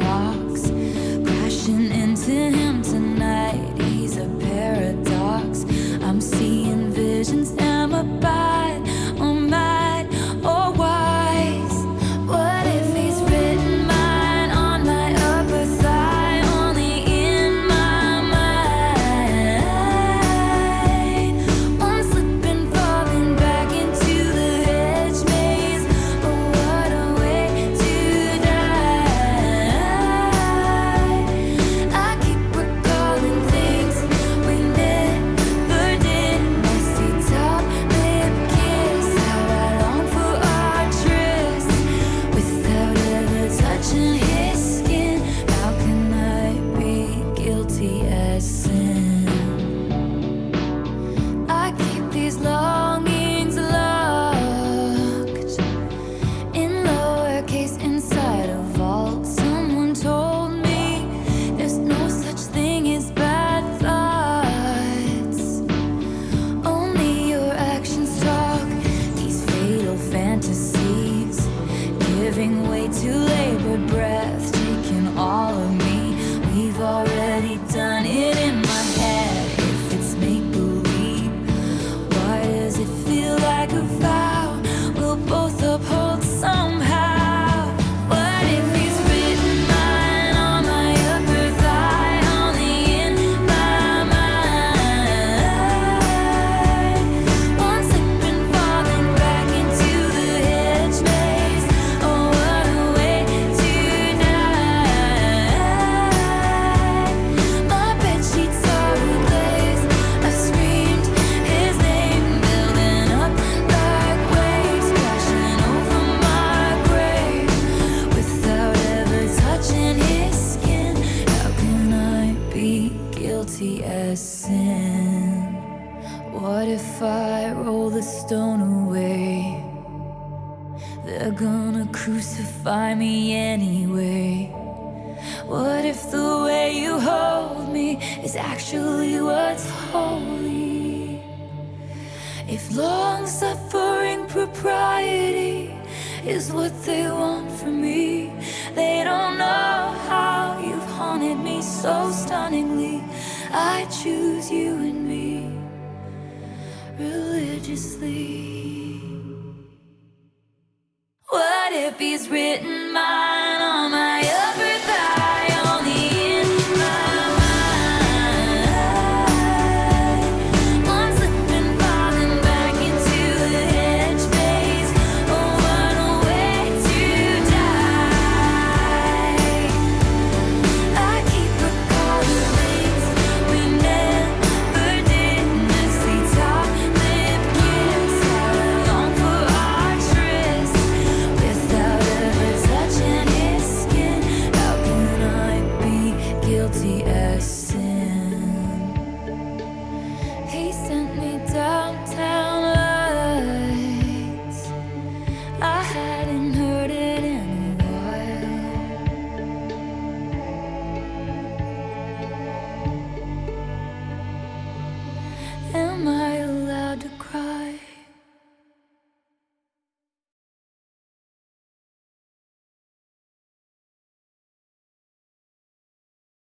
rocks crashing way to labored breath, taking all guilty as sin? What if I roll the stone away? They're gonna crucify me anyway. What if the way you hold me is actually what's holy? If long suffering propriety is what they want from me, they don't know how you've haunted me so stunningly. I choose you and me religiously. What if he's written my